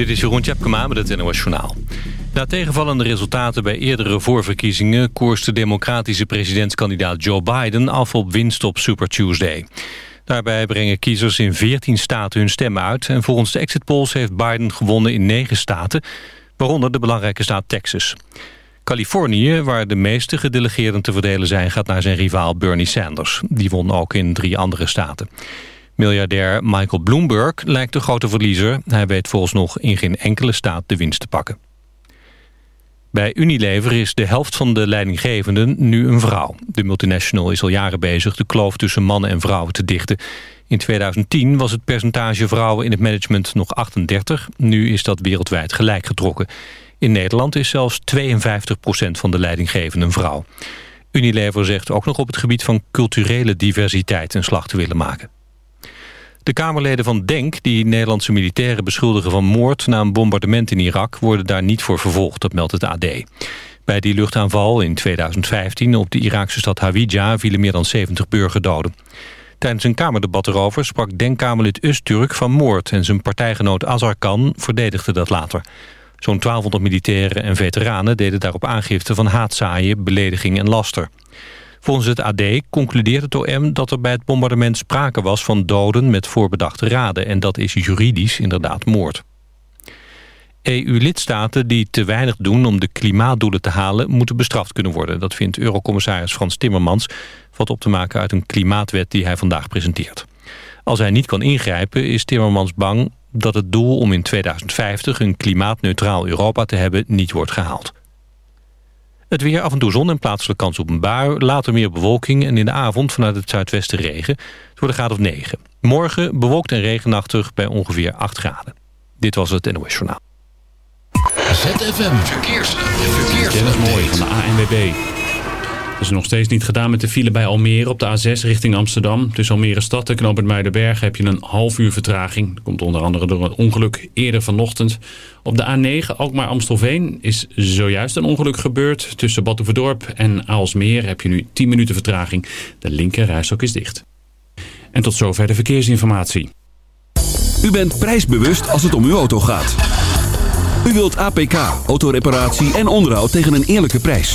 Dit is Jeroen Tjepkema met het NOS. Na tegenvallende resultaten bij eerdere voorverkiezingen... koerst de democratische presidentskandidaat Joe Biden af op winst op Super Tuesday. Daarbij brengen kiezers in 14 staten hun stem uit... en volgens de exit polls heeft Biden gewonnen in 9 staten... waaronder de belangrijke staat Texas. Californië, waar de meeste gedelegeerden te verdelen zijn... gaat naar zijn rivaal Bernie Sanders. Die won ook in drie andere staten. Miljardair Michael Bloomberg lijkt de grote verliezer. Hij weet volgens nog in geen enkele staat de winst te pakken. Bij Unilever is de helft van de leidinggevenden nu een vrouw. De multinational is al jaren bezig de kloof tussen mannen en vrouwen te dichten. In 2010 was het percentage vrouwen in het management nog 38. Nu is dat wereldwijd gelijk getrokken. In Nederland is zelfs 52% van de leidinggevenden vrouw. Unilever zegt ook nog op het gebied van culturele diversiteit een slag te willen maken. De Kamerleden van DENK, die Nederlandse militairen beschuldigen van moord... na een bombardement in Irak, worden daar niet voor vervolgd, dat meldt het AD. Bij die luchtaanval in 2015 op de Iraakse stad Hawija... vielen meer dan 70 burgerdoden. Tijdens een kamerdebat erover sprak DENK-Kamerlid Usturk van moord... en zijn partijgenoot Azarkan verdedigde dat later. Zo'n 1200 militairen en veteranen deden daarop aangifte van haatzaaien, belediging en laster. Volgens het AD concludeert het OM dat er bij het bombardement sprake was van doden met voorbedachte raden. En dat is juridisch inderdaad moord. EU-lidstaten die te weinig doen om de klimaatdoelen te halen... moeten bestraft kunnen worden. Dat vindt Eurocommissaris Frans Timmermans... wat op te maken uit een klimaatwet die hij vandaag presenteert. Als hij niet kan ingrijpen is Timmermans bang dat het doel om in 2050 een klimaatneutraal Europa te hebben niet wordt gehaald. Het weer af en toe zon en plaatselijk kans op een bui. Later meer bewolking en in de avond vanuit het zuidwesten regen. Het wordt een graad of 9. Morgen bewolkt en regenachtig bij ongeveer 8 graden. Dit was het NOS Journaal. ZFM Verkeers. Verkeers. mooi van de ANWB. Het is nog steeds niet gedaan met de file bij Almere op de A6 richting Amsterdam. Tussen Almere Stad en Knoop Muidenberg heb je een half uur vertraging. Dat komt onder andere door een ongeluk eerder vanochtend. Op de A9 Alkmaar-Amstelveen is zojuist een ongeluk gebeurd. Tussen Batuverdorp en Aalsmeer heb je nu 10 minuten vertraging. De linker rijstok is dicht. En tot zover de verkeersinformatie. U bent prijsbewust als het om uw auto gaat. U wilt APK, autoreparatie en onderhoud tegen een eerlijke prijs.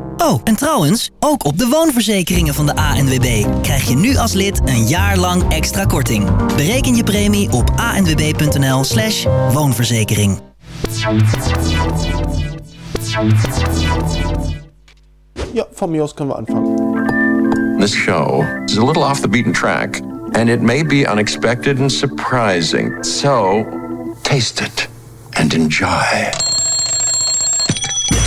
Oh, en trouwens, ook op de woonverzekeringen van de ANWB krijg je nu als lid een jaar lang extra korting. Bereken je premie op anwb.nl slash woonverzekering. Ja, van Mios kunnen we aanvangen. This show is a little off the beaten track, and it may be unexpected and surprising. So, taste it and enjoy.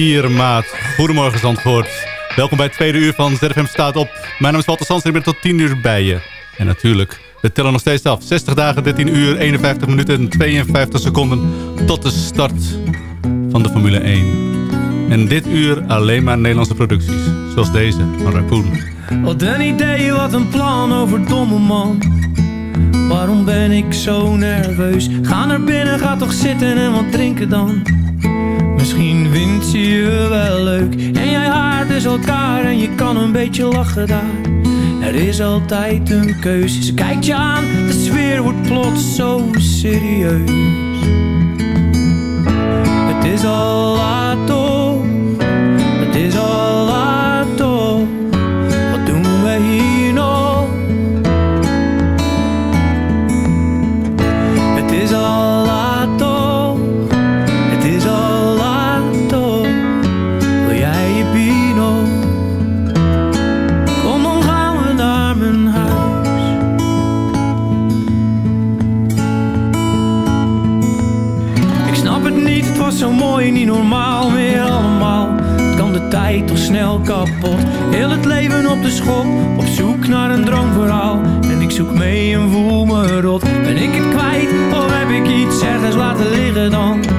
4 maart. Goedemorgen Zandvoort. Welkom bij het tweede uur van ZFM staat op. Mijn naam is Walter Sans en ik ben tot 10 uur bij je. En natuurlijk, we tellen nog steeds af. 60 dagen, 13 uur, 51 minuten en 52 seconden tot de start van de Formule 1. En dit uur alleen maar Nederlandse producties, zoals deze van Raccoon. Wat een idee, wat een plan over domme man. Waarom ben ik zo nerveus? Ga naar binnen, ga toch zitten en wat drinken dan. Misschien vindt ze je wel leuk. En jij haart is elkaar en je kan een beetje lachen daar. Er is altijd een keuze. Kijk kijkt je aan, de sfeer wordt plots zo serieus. Het is al laat toch, het is al laat. mij toch snel kapot. Heel het leven op de schop, op zoek naar een droomverhaal. En ik zoek mee en voel me rot. Ben ik het kwijt of heb ik iets ergens laten liggen dan?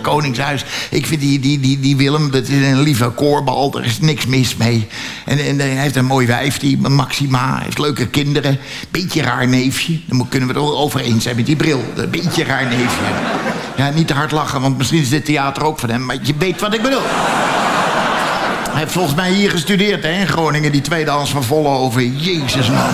Koningshuis. Ik vind die, die, die, die Willem, dat is een lieve koorbal, er is niks mis mee. En, en hij heeft een mooi wijf, die Maxima, heeft leuke kinderen. Beetje raar neefje, moet- kunnen we het over eens zijn met die bril. Beetje raar neefje. Ja, niet te hard lachen, want misschien is dit theater ook van hem, maar je weet wat ik bedoel. Hij heeft volgens mij hier gestudeerd hè, in Groningen, die tweedehands van Vollenhoven. Jezus, man.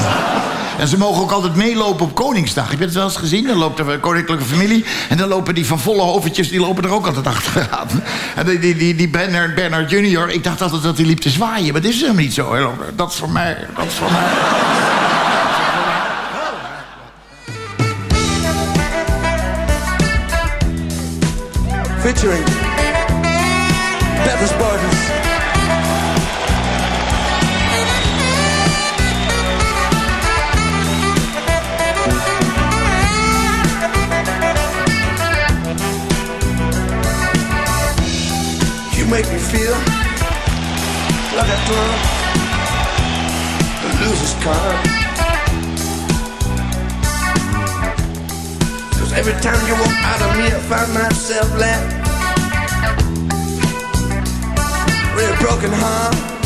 En ze mogen ook altijd meelopen op Koningsdag. Heb je het wel eens gezien? Dan loopt de koninklijke familie. En dan lopen die van volle hoofdjes, die lopen er ook altijd achteraan. En die, die, die, die Bernard, Bernard junior, ik dacht altijd dat hij liep te zwaaien. Maar dat is helemaal niet zo. Dat is voor mij, dat is voor mij. featuring feel like a drunk, loser's card. Cause every time you walk out of me, I find myself left with a broken heart.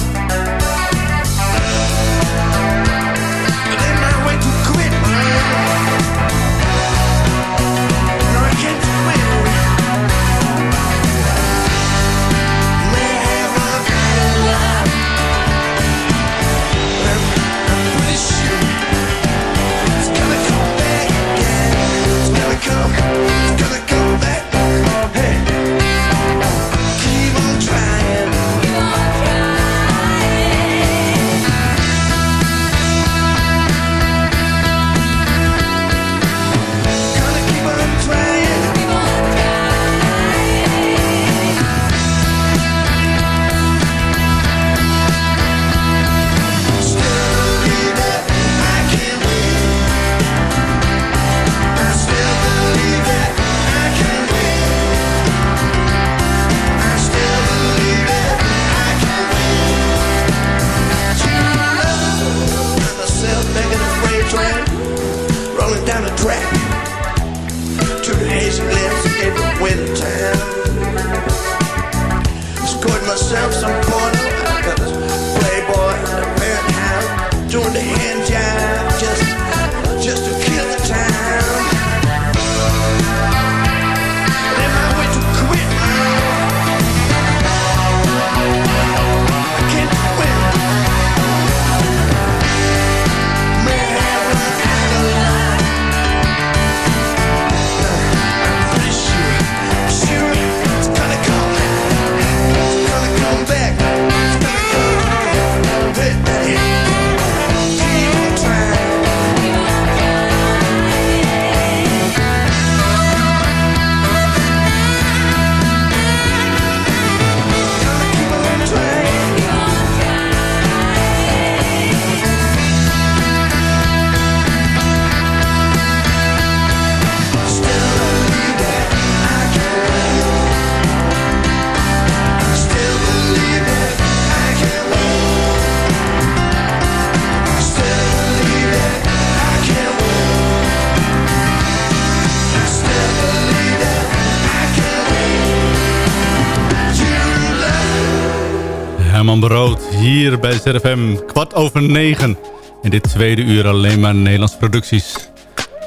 Brood hier bij ZFM. Kwart over negen. En dit tweede uur alleen maar Nederlandse producties.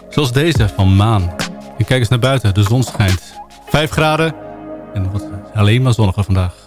Zoals deze van Maan. En kijk eens naar buiten, de zon schijnt. Vijf graden en het wordt alleen maar zonniger vandaag.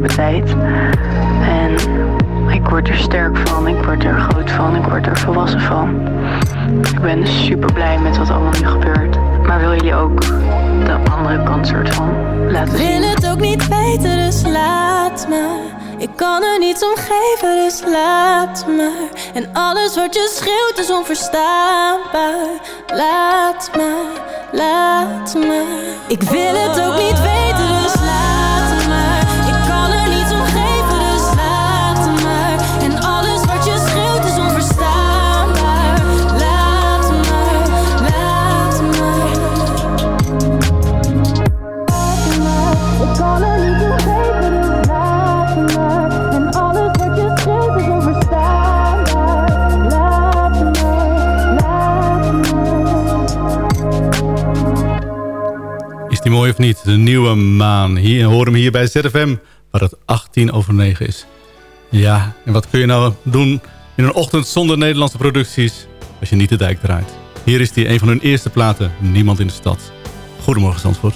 Tijd. En ik word er sterk van, ik word er groot van, ik word er volwassen van. Ik ben super blij met wat allemaal nu gebeurt. Maar wil jullie ook de andere kant soort van laten Ik zien? wil het ook niet weten, dus laat maar. Ik kan er niets om geven, dus laat maar. En alles wat je schreeuwt is onverstaanbaar. Laat maar, laat maar. Ik wil het ook niet weten, of niet? De nieuwe maan. Hier, hoor hem hier bij ZFM, waar het 18 over 9 is. Ja, en wat kun je nou doen in een ochtend zonder Nederlandse producties... als je niet de dijk draait? Hier is die, een van hun eerste platen, Niemand in de Stad. Goedemorgen, Zandvoort.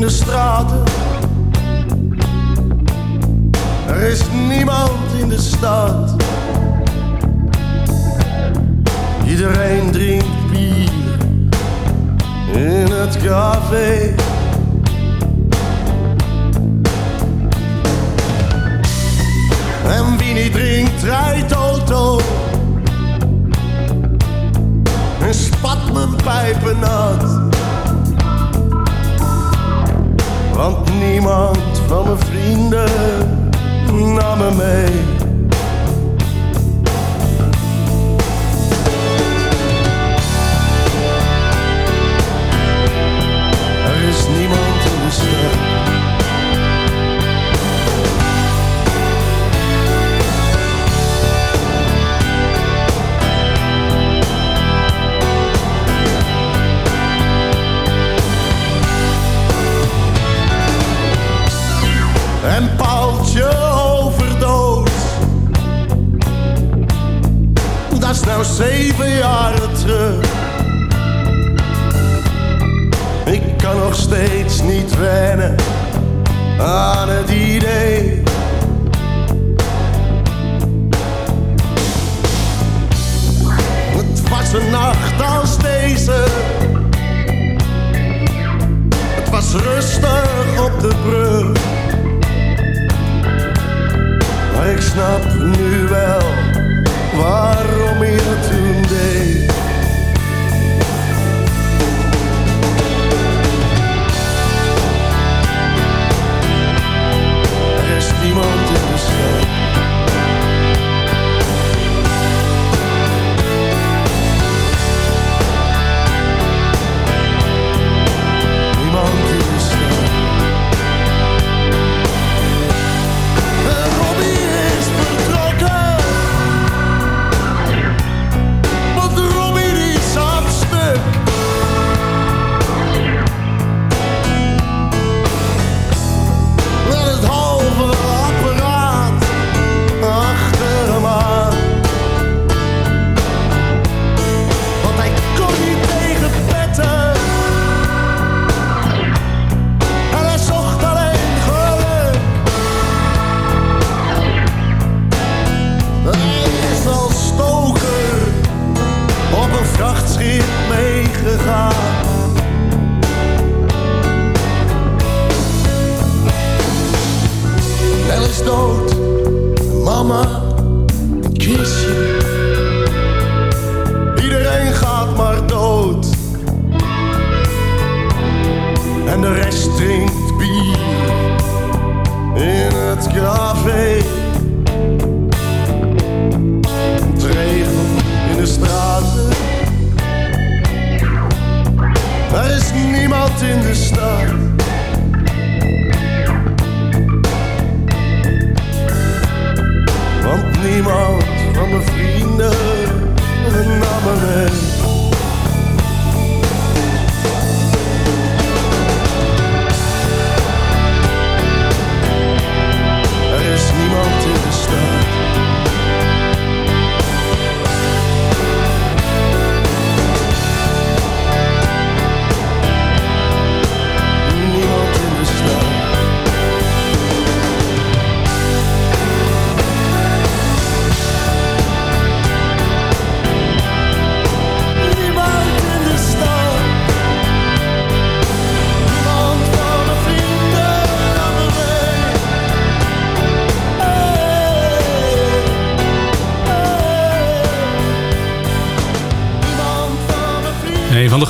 De straten. Er is niemand in de stad. Iedereen drinkt bier in het café. En wie niet drinkt, rijdt auto. En spat mijn pijpen nat. Want niemand van mijn vrienden nam me mee. Er is niemand in de stad. niet wennen aan het idee. Het was een nacht als deze. Het was rustig op de brug. Maar ik snap nu wel waarom je toen deed.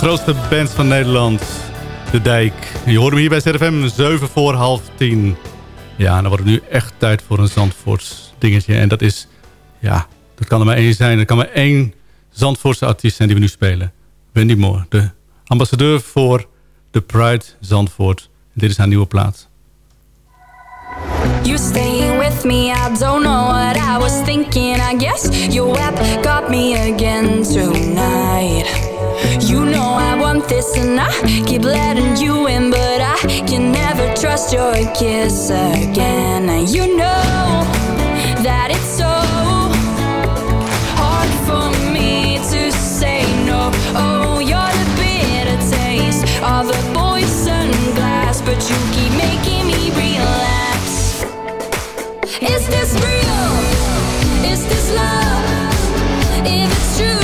Grootste bands van Nederland, De Dijk. Je hoort hem hier bij ZFM, 7 voor half 10. Ja, dan wordt het nu echt tijd voor een Zandvoorts dingetje. En dat is, ja, dat kan er maar één zijn. Er kan maar één Zandvoortse artiest zijn die we nu spelen. Wendy Moore, de ambassadeur voor de Pride Zandvoort. Dit is haar nieuwe plaat. You staying with me, I don't know what I was thinking. I guess your got me again tonight. You know I want this and I keep letting you in, but I can never trust your kiss again. And you know that it's so hard for me to say no. Oh, you're the bitter taste of the poison glass, but you keep making me relapse. Is this real? Is this love? If it's true,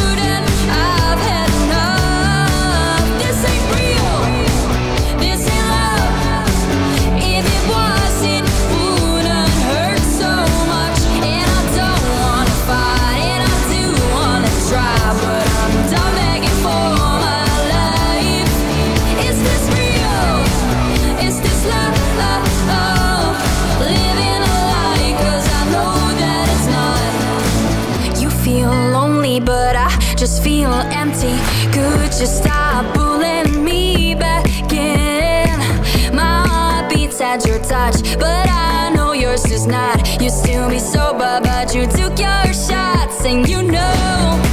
just feel empty. Could you stop pulling me back in? My heart beats at your touch, but I know yours is not. You still be sober, but you took your shots, and you know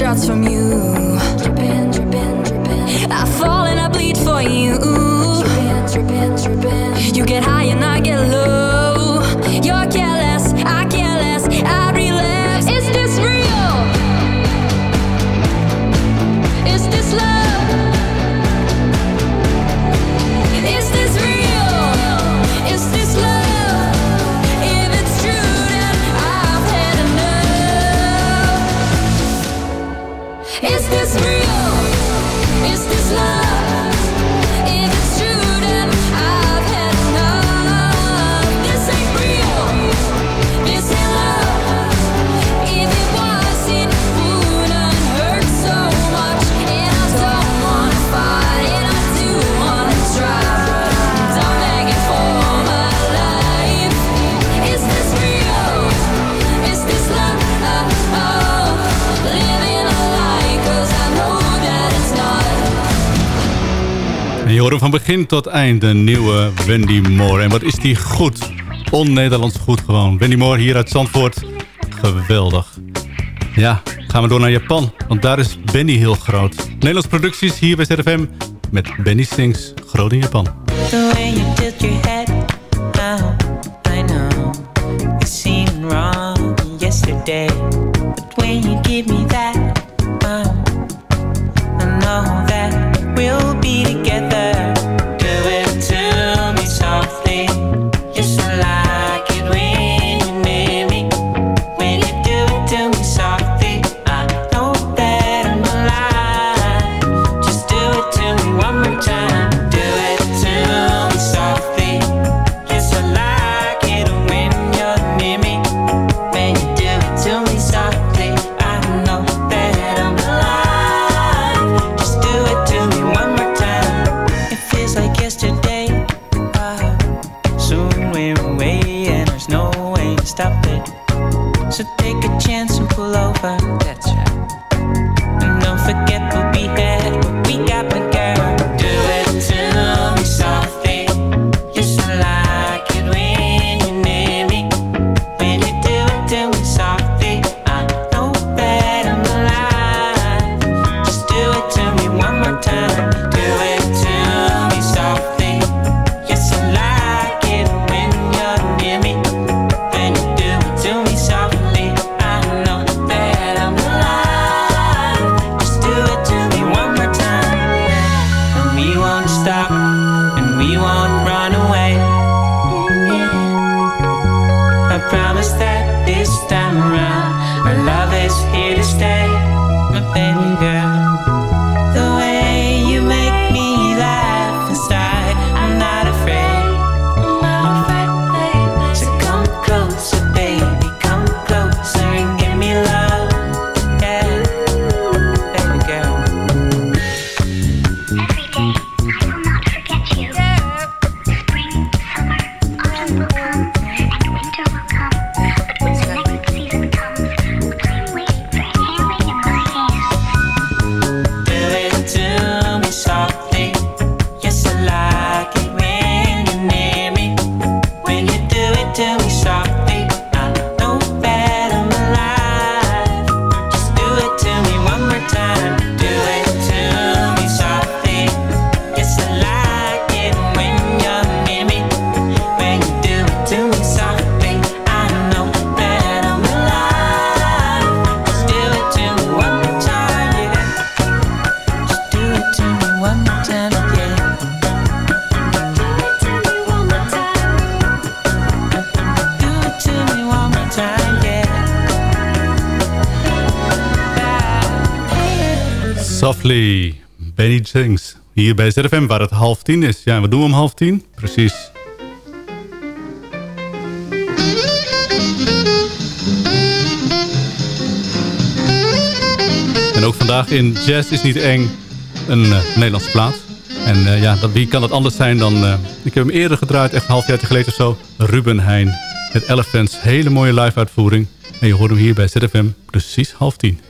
shots from you. van begin tot eind de nieuwe Wendy Moore. En wat is die goed. On-Nederlands goed gewoon. Wendy Moore hier uit Zandvoort. Geweldig. Ja, gaan we door naar Japan. Want daar is Benny heel groot. Nederlands producties hier bij ZFM. Met Benny Sings. Groot in Japan. bij ZFM waar het half tien is. Ja, wat doen we om half tien? Precies. En ook vandaag in Jazz is niet eng een eh, Nederlandse plaat. En eh, ja, dat, wie kan dat anders zijn dan... Eh, ik heb hem eerder gedraaid, echt een half jaar geleden of zo. Ruben Heijn met Elephants. Hele mooie live uitvoering. En je hoort hem hier bij ZFM precies half tien.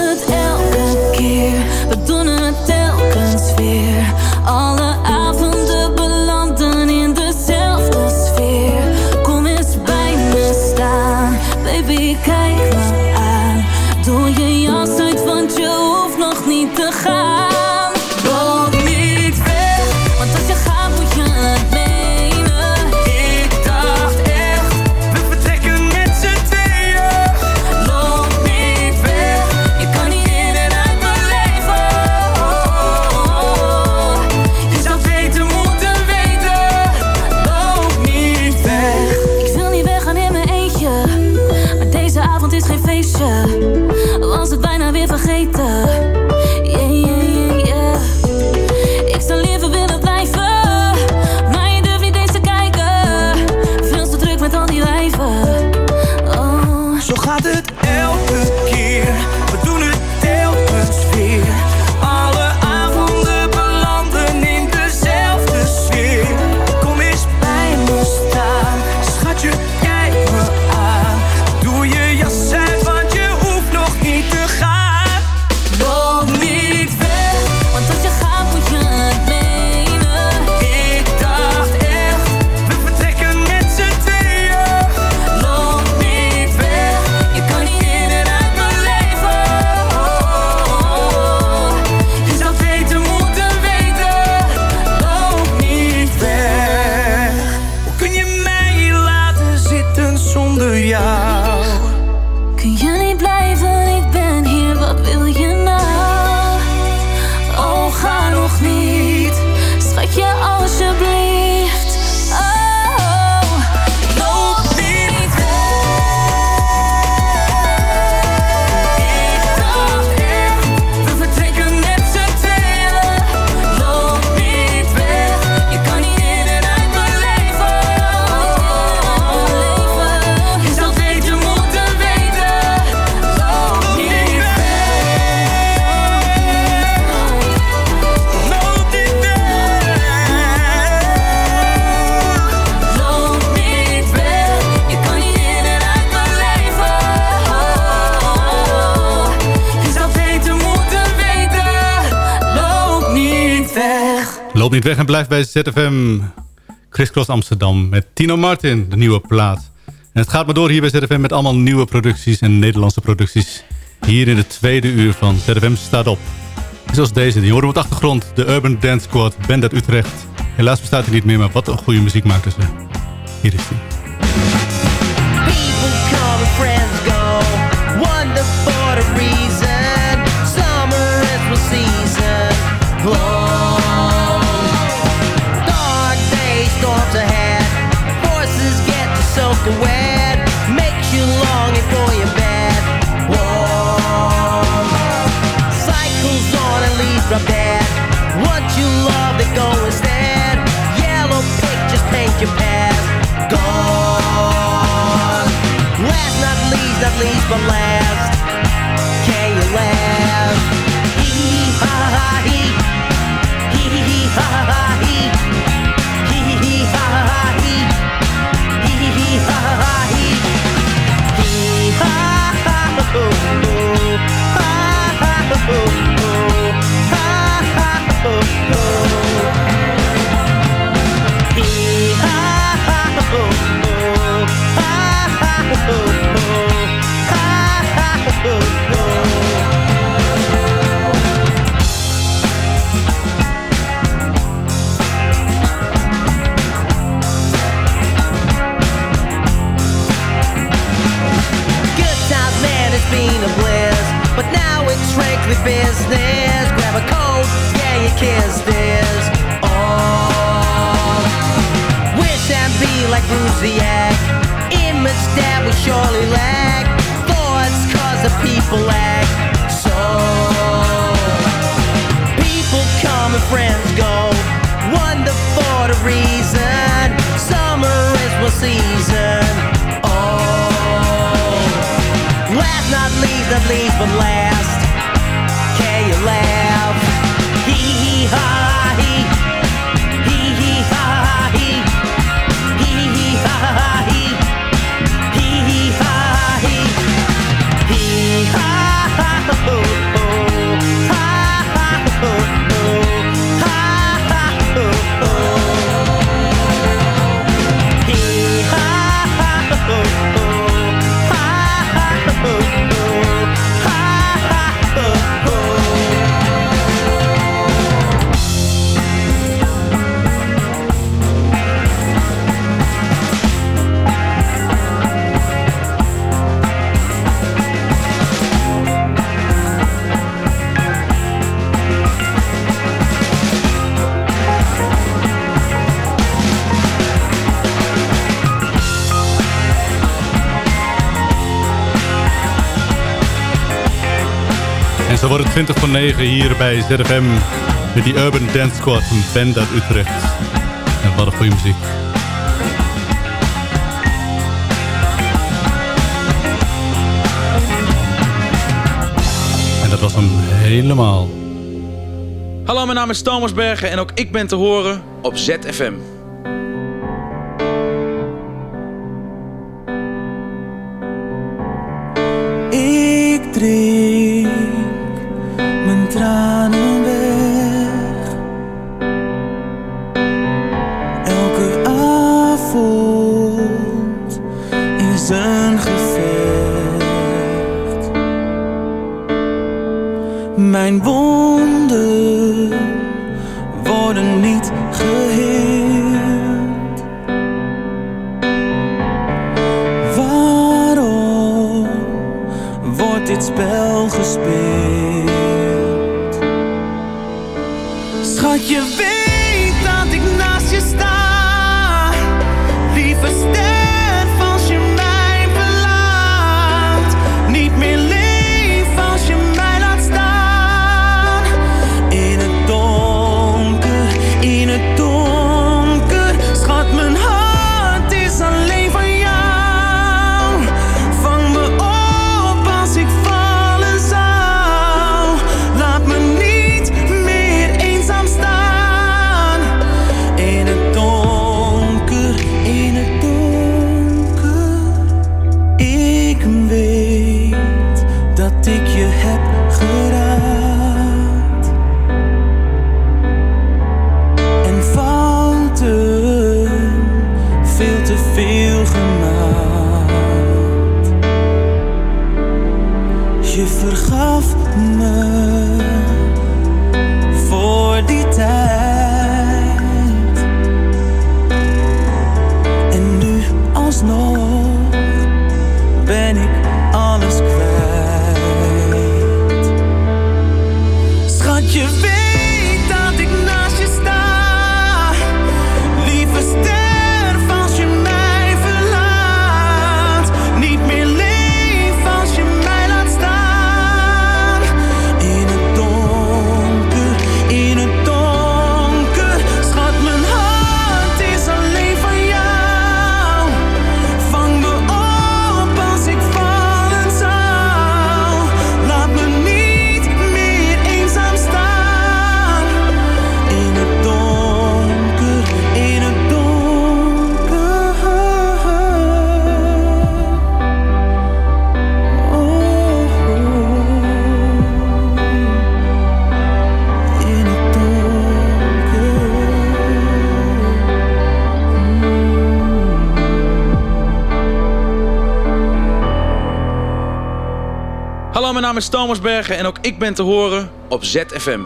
weg en blijf bij ZFM. Chris Cross Amsterdam met Tino Martin, de nieuwe plaat. En het gaat maar door hier bij ZFM met allemaal nieuwe producties en Nederlandse producties. Hier in het tweede uur van ZFM staat op. Zoals deze, die horen op de achtergrond. De Urban Dance Squad, band uit Utrecht. Helaas bestaat hij niet meer, maar wat een goede muziek maken ze. Hier is hij. Please, but last. Can you last? 20 van 9 hier bij ZFM. Met die Urban Dance Squad, van band uit Utrecht. En wat een goede muziek. En dat was hem helemaal. Hallo, mijn naam is Thomas Bergen en ook ik ben te horen op ZFM. Ik is Thomas Bergen en ook ik ben te horen op ZFM.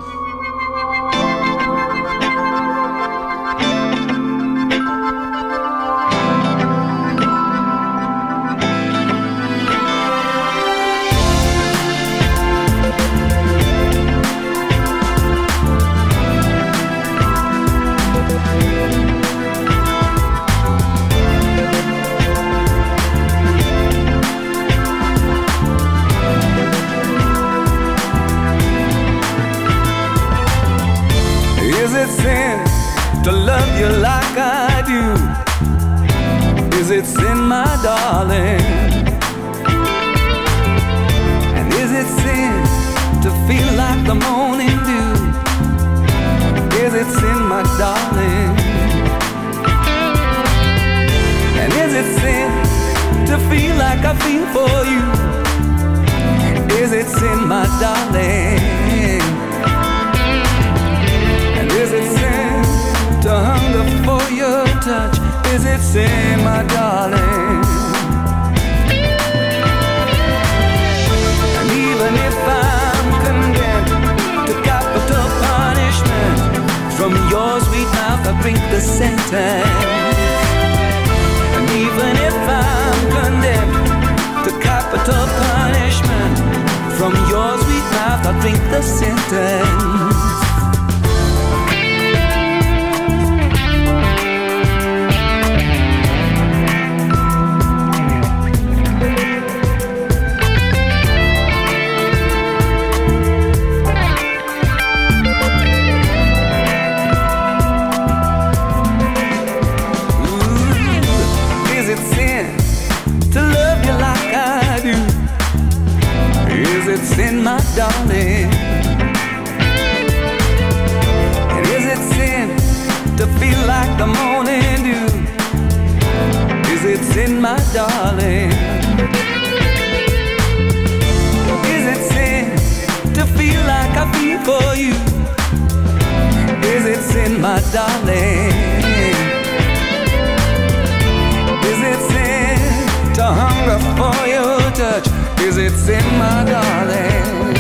my darling. And is it sin to feel like the morning dew? Is it sin, my darling? Is it sin to feel like I feel for you? Is it sin, my darling? Is it sin to hunger for your touch? Cause it's in my darling?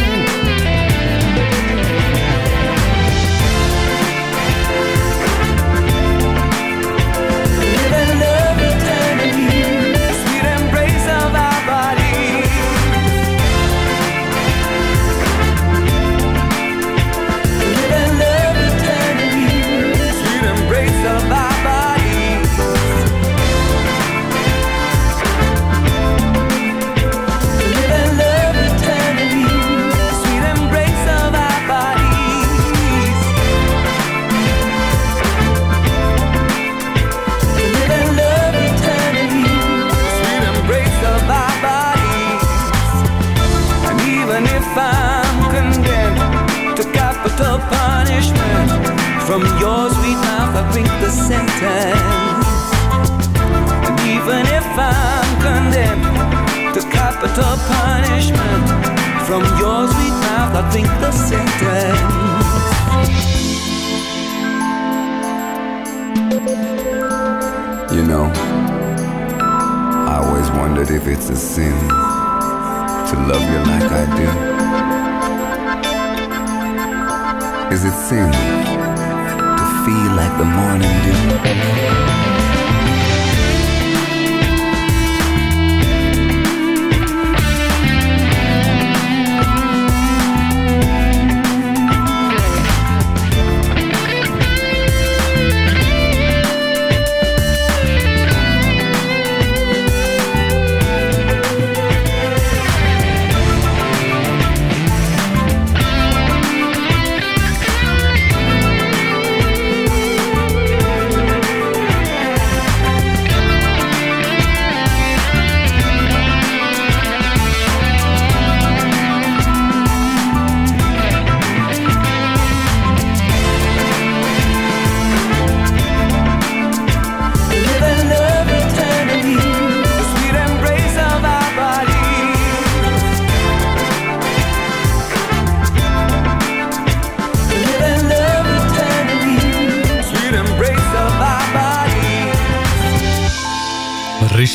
times. And even if I'm condemned to capital punishment, from your sweet mouth I think the sentence. You know, I always wondered if it's a sin to love you like I do. Is it sin? Feel like the morning dew?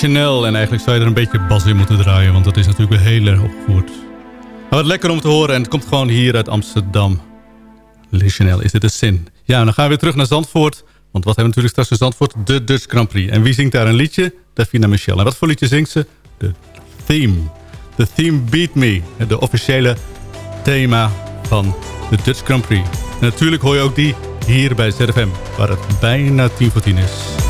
Richanel. En eigenlijk zou je er een beetje bas in moeten draaien. Want dat is natuurlijk heel erg opgevoerd. Maar wat lekker om te horen. En het komt gewoon hier uit Amsterdam. Richanel, is dit een zin? Ja, dan gaan we weer terug naar Zandvoort. Want wat hebben we natuurlijk straks in Zandvoort? De Dutch Grand Prix. En wie zingt daar een liedje? Davina Michel. En wat voor liedje zingt ze? De theme. De theme Beat Me. De officiële thema van de Dutch Grand Prix. En natuurlijk hoor je ook die hier bij ZFM. Waar het bijna tien voor tien is.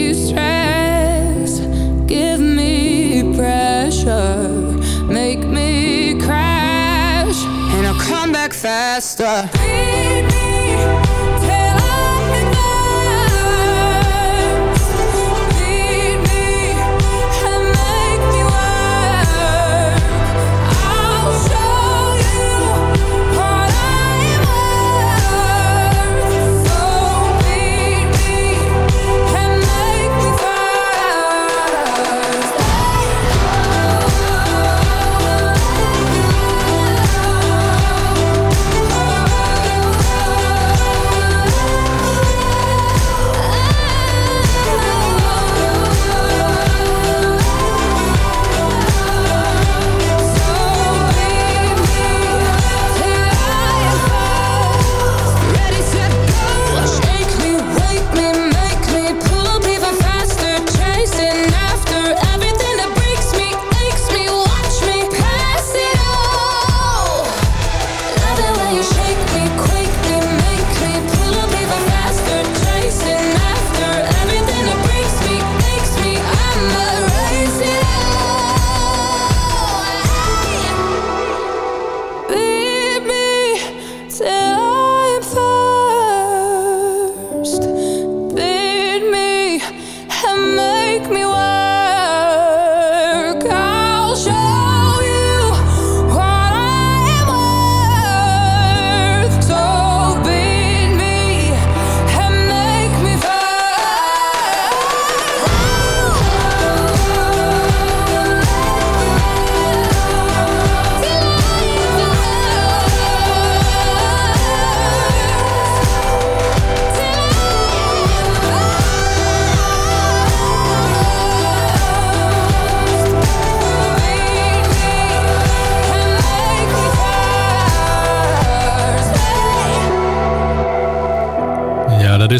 faster.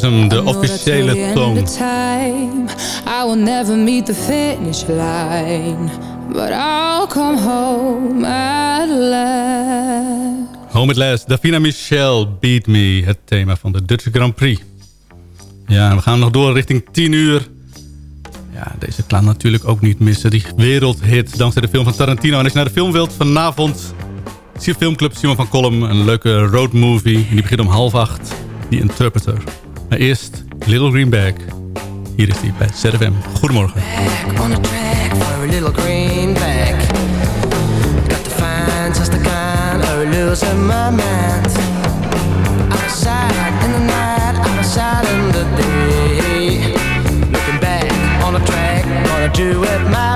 Is hem, de officiële toon. I will never meet the finish line, but I'll come home at last. Home at Last, Davina Michel, Beat Me. Het thema van de Dutch Grand Prix. Ja, we gaan nog door richting 10 uur. Ja, deze klant natuurlijk ook niet missen. Die wereldhit dankzij de film van Tarantino. En als je naar de film wilt vanavond... Zie je Filmclub Simon van Kolm. Een leuke road movie. En die begint om half acht. The Interpreter. Maar eerst Little Greenback. Hier is hij bij ZFM. Goedemorgen. Back on the track for a little greenback. Got to find just the kind or losing my mind. Outside in the night, outside in the day. Looking back on the track, gonna do it my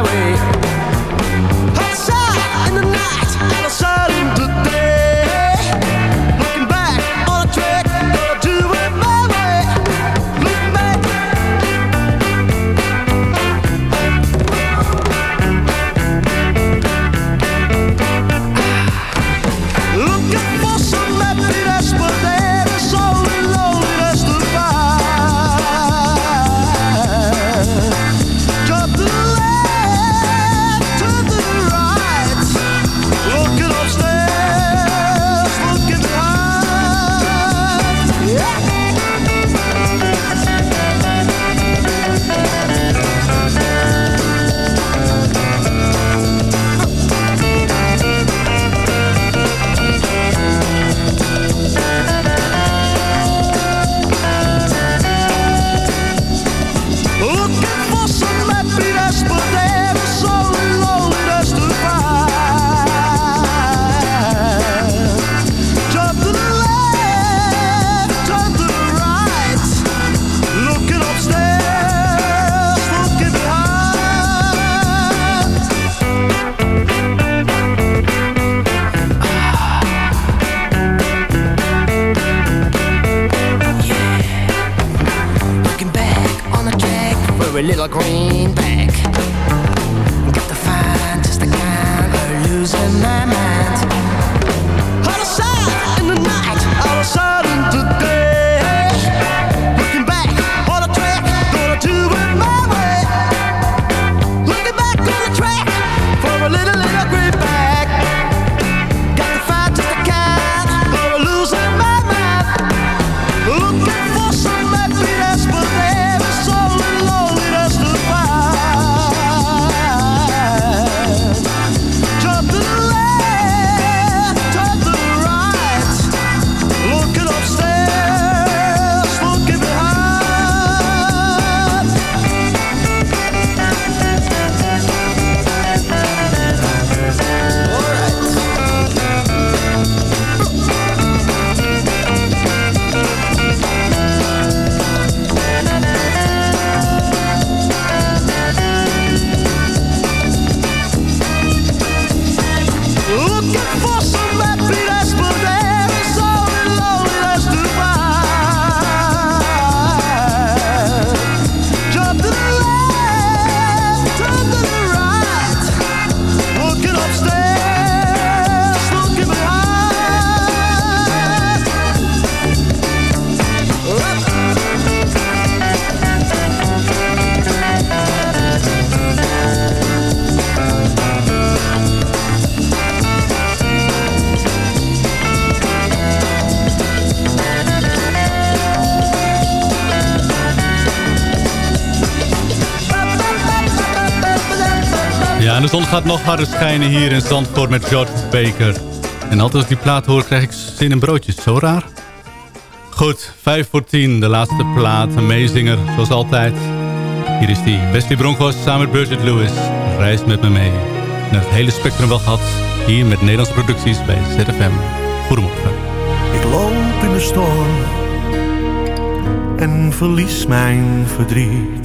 de zon gaat nog harder schijnen hier in Zandvoort met George Baker. En altijd als ik die plaat hoor krijg ik zin in broodjes. Zo raar. Goed, 5 voor 10. De laatste plaat. Meezinger, zoals altijd. Hier is die. Wesley Broncos samen met Bridget Lewis. Reis met me mee. En het hele spectrum wel gehad. Hier met Nederlandse producties bij ZFM. Goedemorgen. Ik loop in de storm. En verlies mijn verdriet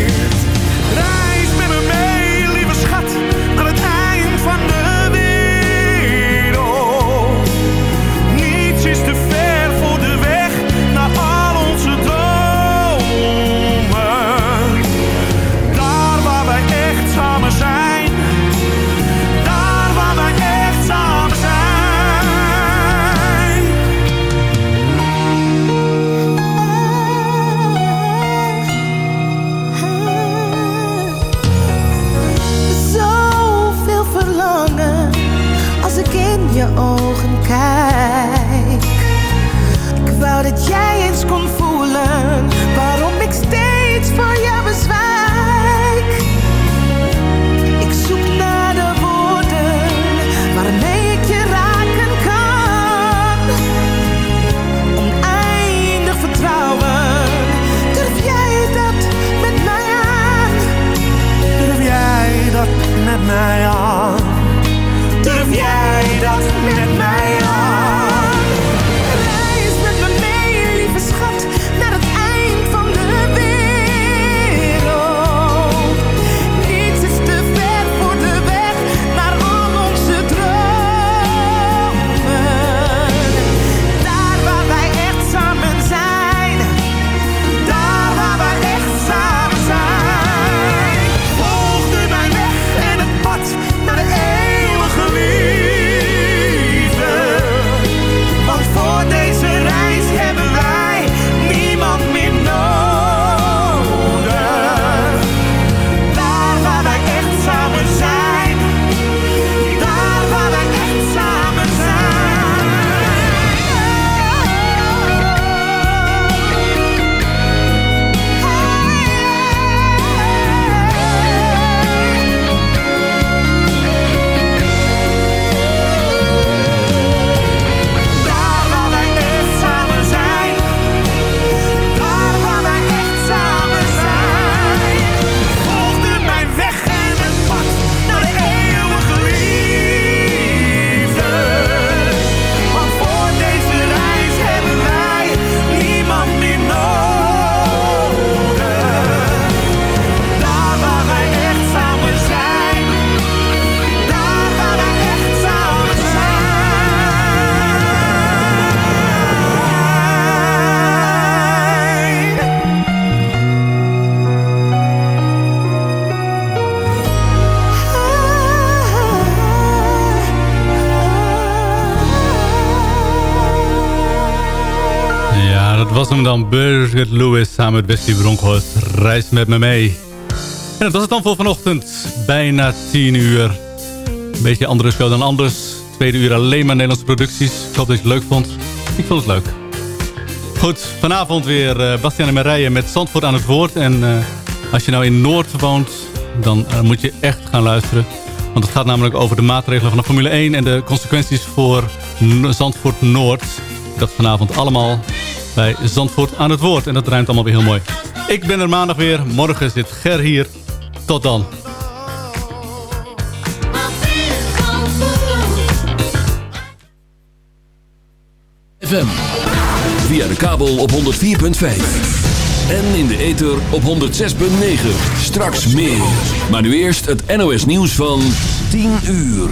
Hem dan. Birgit Lewis samen met Wesley Bronkhorst. Reis met me mee. En dat was het dan voor vanochtend. Bijna 10 uur. Een beetje andere show dan anders. Tweede uur alleen maar Nederlandse producties. Ik hoop dat je het leuk vond. Ik vond het leuk. Goed, vanavond weer eh Bastiaan en Marije met Zandvoort aan het woord. En eh, als je nou in Noord woont, dan eh, moet je echt gaan luisteren. Want het gaat namelijk over de maatregelen van de Formule 1... en de consequenties voor Zandvoort Noord. Dat vanavond allemaal bij Zandvoort aan het woord. En dat ruimt allemaal weer heel mooi. Ik ben er maandag weer. Morgen zit Ger hier. Tot dan. FM. Via de kabel op 104.5. En in de ether op 106.9. Straks meer. Maar nu eerst het NOS nieuws van 10 uur.